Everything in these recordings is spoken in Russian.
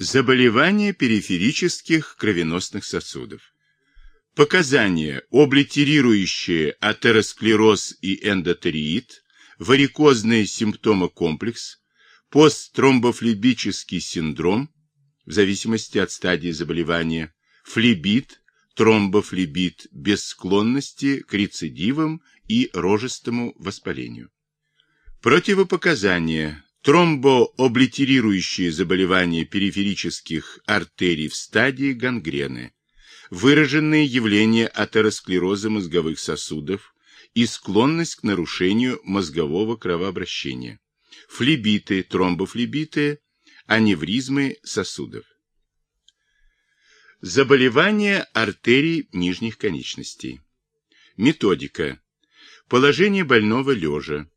Заболевания периферических кровеносных сосудов. Показания, облитерирующие атеросклероз и эндотериит, варикозный симптомокомплекс, посттромбофлебический синдром, в зависимости от стадии заболевания, флебит, тромбофлебит без склонности к рецидивам и рожестому воспалению. Противопоказания тромбооблитерирующие заболевания периферических артерий в стадии гангрены, выраженные явления атеросклероза мозговых сосудов и склонность к нарушению мозгового кровообращения, флебиты, тромбофлебиты, аневризмы сосудов. Заболевания артерий нижних конечностей. Методика. Положение больного лежа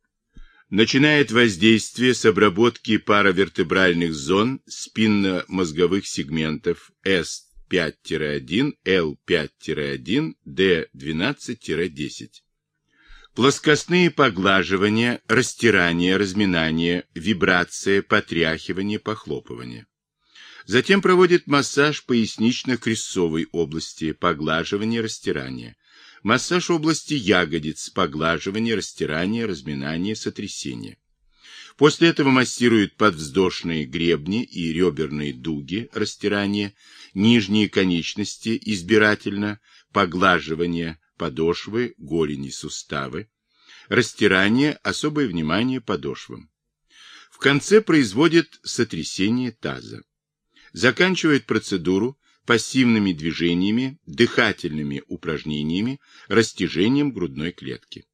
начинает воздействие с обработки паравертебральных зон спинномозговых сегментов S5-1, L5-1, D12-10. Плоскостные поглаживания, растирание, разминание, вибрация, потряхивание, похлопывание. Затем проводит массаж пояснично-крестцовой области, поглаживание, растирание. Массаж области ягодиц, поглаживание, растирание, разминание, сотрясение. После этого массируют подвздошные гребни и реберные дуги, растирание, нижние конечности, избирательно, поглаживание, подошвы, голени, суставы, растирание, особое внимание подошвам. В конце производит сотрясение таза. Заканчивает процедуру пассивными движениями, дыхательными упражнениями, растяжением грудной клетки.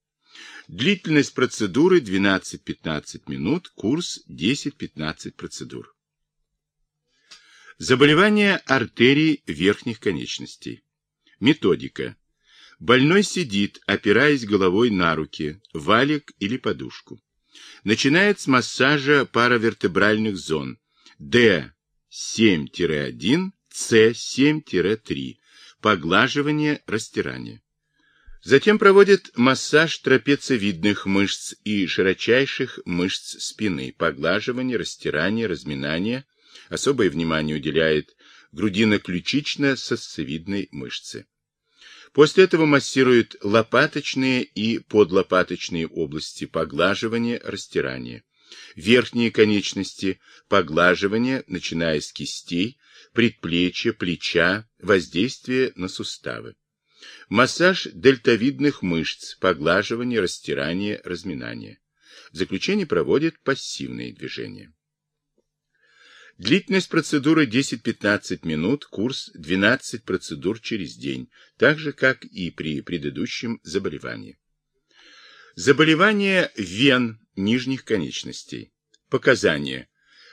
Длительность процедуры 12-15 минут, курс 10-15 процедур. Заболевания артерий верхних конечностей. Методика. Больной сидит, опираясь головой на руки, валик или подушку. Начинает с массажа паравертебральных зон D7-1 с7-3. Поглаживание, растирание. Затем проводит массаж трапециевидных мышц и широчайших мышц спины, поглаживание, растирание, разминание. Особое внимание уделяет грудино-ключично-сосцевидной мышце. После этого массирует лопаточные и подлопаточные области поглаживания, растирания. Верхние конечности поглаживания, начиная с кистей, предплечья, плеча, воздействие на суставы. Массаж дельтовидных мышц, поглаживание, растирание, разминание. В заключение проводит пассивные движения. Длительность процедуры 10-15 минут, курс 12 процедур через день, так же, как и при предыдущем заболевании. Заболевание вен нижних конечностей. Показания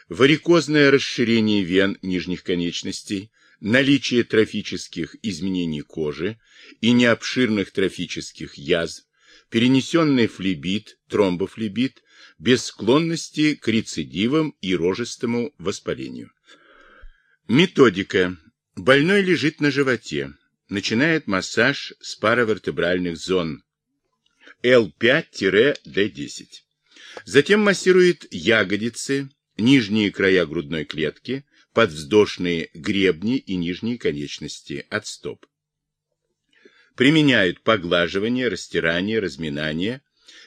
варикозное расширение вен нижних конечностей, наличие трофических изменений кожи и необширных трофических язв, перенесенный флебит, тромбофлебит, без склонности к рецидивам и рожестому воспалению. Методика. Больной лежит на животе. Начинает массаж с паравертебральных зон L5-D10. Затем массирует ягодицы, нижние края грудной клетки, подвздошные гребни и нижние конечности от стоп. Применяют поглаживание, растирание, разминание,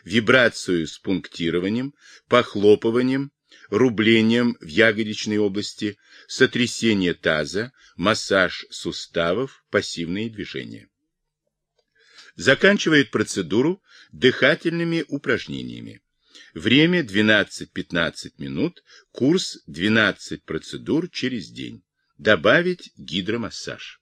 вибрацию с пунктированием, похлопыванием, рублением в ягодичной области, сотрясение таза, массаж суставов, пассивные движения. Заканчивает процедуру дыхательными упражнениями. Время 12-15 минут, курс 12 процедур через день. Добавить гидромассаж.